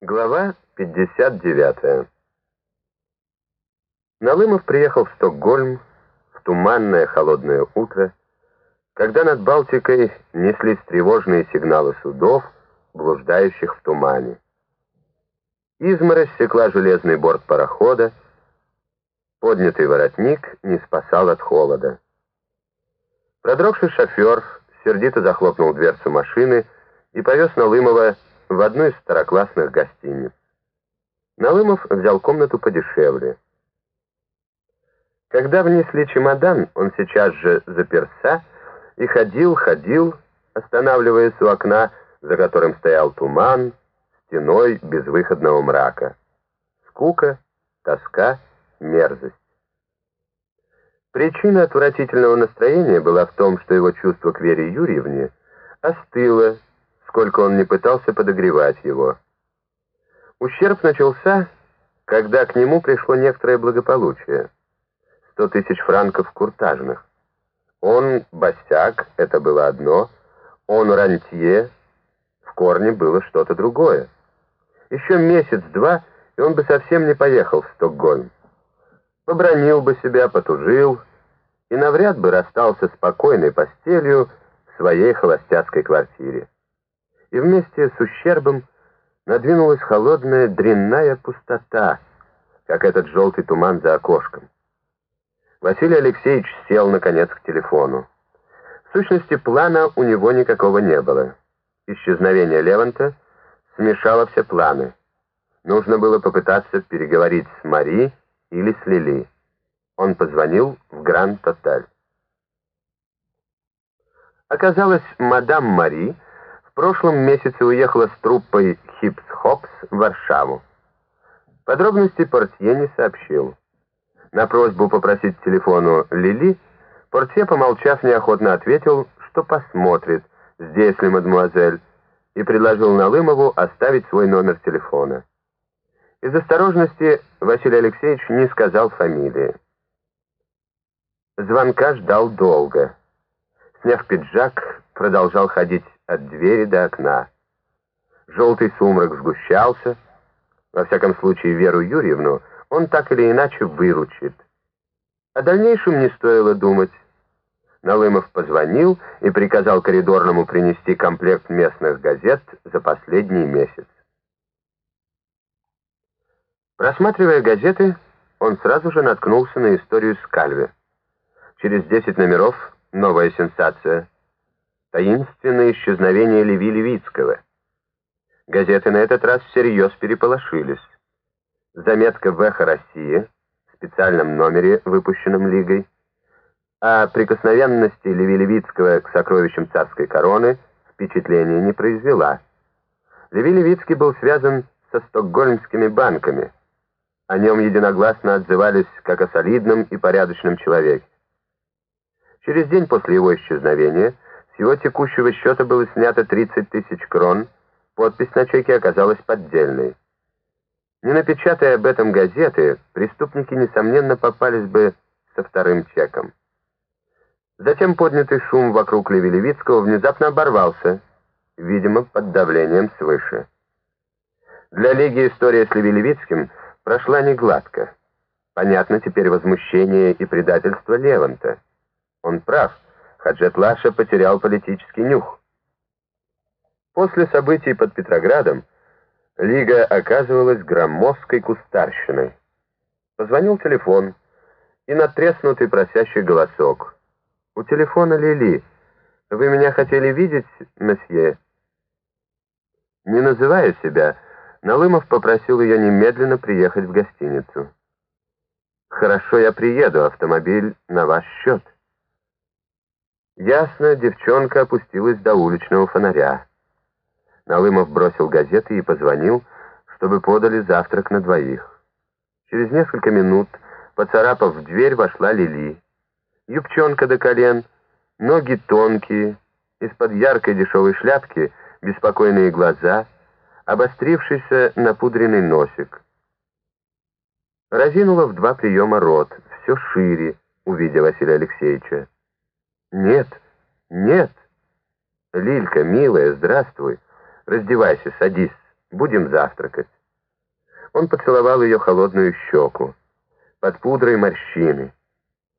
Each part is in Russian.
Глава 59 Налымов приехал в Стокгольм в туманное холодное утро, когда над Балтикой неслись тревожные сигналы судов, блуждающих в тумане. Изморозь стекла железный борт парохода, поднятый воротник не спасал от холода. Продрогший шофер сердито захлопнул дверцу машины и повез Налымова в одну из староклассных гостиниц. Налымов взял комнату подешевле. Когда внесли чемодан, он сейчас же заперся и ходил, ходил, останавливаясь у окна, за которым стоял туман, стеной безвыходного мрака. Скука, тоска, мерзость. Причина отвратительного настроения была в том, что его чувство к Вере Юрьевне остыло, сколько он не пытался подогревать его. Ущерб начался, когда к нему пришло некоторое благополучие. Сто тысяч франков куртажных. Он босяк, это было одно, он рантье, в корне было что-то другое. Еще месяц-два, и он бы совсем не поехал в Стокгольм. Побронил бы себя, потужил, и навряд бы расстался спокойной постелью в своей холостяцкой квартире и вместе с ущербом надвинулась холодная дрянная пустота, как этот желтый туман за окошком. Василий Алексеевич сел, наконец, к телефону. В сущности, плана у него никакого не было. Исчезновение Леванта смешало все планы. Нужно было попытаться переговорить с Мари или с Лили. Он позвонил в Гранд-Отель. Оказалось, мадам Мари в прошлом месяце уехала с труппой «Хипс-Хопс» в Варшаву. Подробности портье не сообщил. На просьбу попросить к телефону Лили, портье, помолчав, неохотно ответил, что посмотрит, здесь ли мадемуазель, и предложил Налымову оставить свой номер телефона. Из осторожности Василий Алексеевич не сказал фамилии. Звонка ждал долго. Сняв пиджак, продолжал ходить от двери до окна. Желтый сумрак сгущался. Во всяком случае, Веру Юрьевну он так или иначе выручит. О дальнейшем не стоило думать. Налымов позвонил и приказал коридорному принести комплект местных газет за последний месяц. Просматривая газеты, он сразу же наткнулся на историю Скальве. Через 10 номеров новая сенсация – таинственное исчезновение Леви Левицкого. Газеты на этот раз всерьез переполошились. Заметка в «Эхо России» в специальном номере, выпущенном Лигой, о прикосновенности Леви Левицкого к сокровищам царской короны впечатления не произвела. Леви Левицкий был связан со стокгольмскими банками. О нем единогласно отзывались как о солидном и порядочном человеке. Через день после его исчезновения – его текущего счета было снято 30 тысяч крон, подпись на чеке оказалась поддельной. Не напечатая об этом газеты, преступники, несомненно, попались бы со вторым чеком. Затем поднятый шум вокруг Левелевицкого внезапно оборвался, видимо, под давлением свыше. Для Лиги история с Левелевицким прошла негладко. Понятно теперь возмущение и предательство Леванта. Он прав. Хаджет Лаша потерял политический нюх. После событий под Петроградом Лига оказывалась громоздкой кустарщиной. Позвонил телефон и натреснутый просящий голосок. «У телефона Лили. Вы меня хотели видеть, месье?» Не называя себя, Налымов попросил ее немедленно приехать в гостиницу. «Хорошо, я приеду, автомобиль на ваш счет». Ясно, девчонка опустилась до уличного фонаря. Налымов бросил газеты и позвонил, чтобы подали завтрак на двоих. Через несколько минут, поцарапав в дверь, вошла Лили. Юбчонка до колен, ноги тонкие, из-под яркой дешевой шляпки беспокойные глаза, обострившийся напудренный носик. Разинула в два приема рот, все шире, увидя Василия Алексеевича. «Нет, нет! Лилька, милая, здравствуй! Раздевайся, садись!» будем завтракать». Он поцеловал ее холодную щеку. Под пудрой морщины.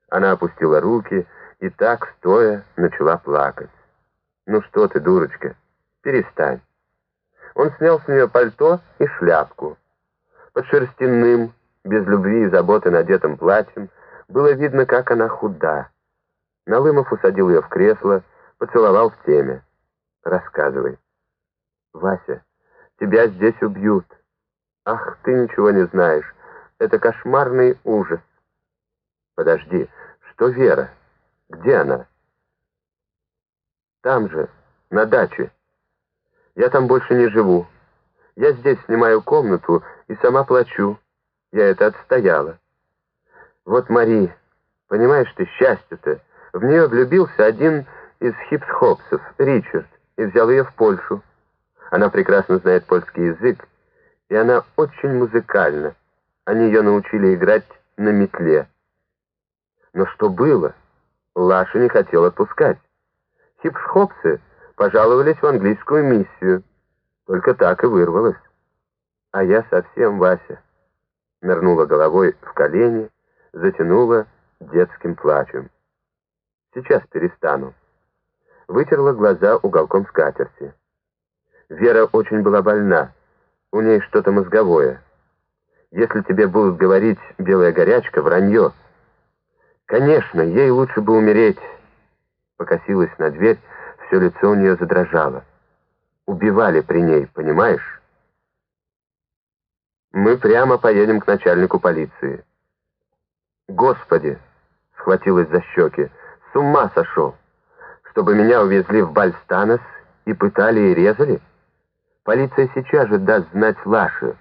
Она опустила руки и так, стоя, начала плакать. «Ну что ты, дурочка, перестань». Он снял с нее пальто и шляпку. Под шерстяным, без любви и заботы надетым платьем было видно, как она худа. Налымов усадил ее в кресло, поцеловал в теме. «Рассказывай». «Вася, тебя здесь убьют». «Ах, ты ничего не знаешь. Это кошмарный ужас». «Подожди, что Вера? Где она?» «Там же, на даче. Я там больше не живу. Я здесь снимаю комнату и сама плачу. Я это отстояла. Вот Мари, понимаешь ты, счастье-то. В нее влюбился один из хипс-хопсов, Ричард, и взял ее в Польшу. Она прекрасно знает польский язык, и она очень музыкальна. Они ее научили играть на метле. Но что было? Лаша не хотел отпускать. Хипс-хопсы пожаловались в английскую миссию. Только так и вырвалось. А я совсем Вася. Нырнула головой в колени, затянула детским плачем. Сейчас перестану. Вытерла глаза уголком скатерти. Вера очень была больна. У ней что-то мозговое. Если тебе будут говорить «белая горячка», вранье. Конечно, ей лучше бы умереть. Покосилась на дверь, все лицо у нее задрожало. Убивали при ней, понимаешь? Мы прямо поедем к начальнику полиции. Господи, схватилась за щеки, с ума сошел. Чтобы меня увезли в Бальстанес и пытали и резали? Полиция сейчас же даст знать Лаше,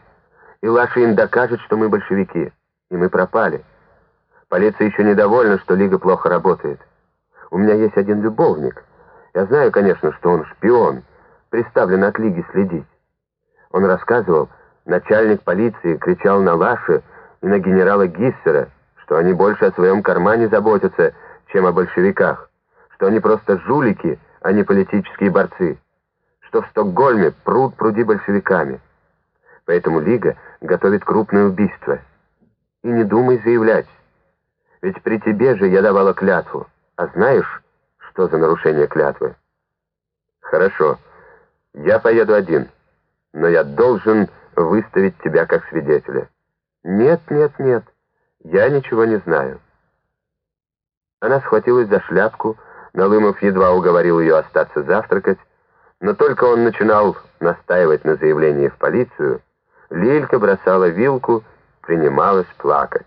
и Лаша им докажет, что мы большевики, и мы пропали. Полиция еще недовольна, что Лига плохо работает. У меня есть один любовник. Я знаю, конечно, что он шпион, приставлен от Лиги следить. Он рассказывал, начальник полиции кричал на Лаше и на генерала Гиссера, что они больше о своем кармане заботятся, чем о большевиках, что они просто жулики, а не политические борцы что в Стокгольме пруд пруди большевиками. Поэтому Лига готовит крупное убийство. И не думай заявлять. Ведь при тебе же я давала клятву. А знаешь, что за нарушение клятвы? Хорошо, я поеду один, но я должен выставить тебя как свидетеля. Нет, нет, нет, я ничего не знаю. Она схватилась за шляпку, Налымов едва уговорил ее остаться завтракать, но только он начинал настаивать на заявлении в полицию, Лилька бросала вилку, принималась плакать.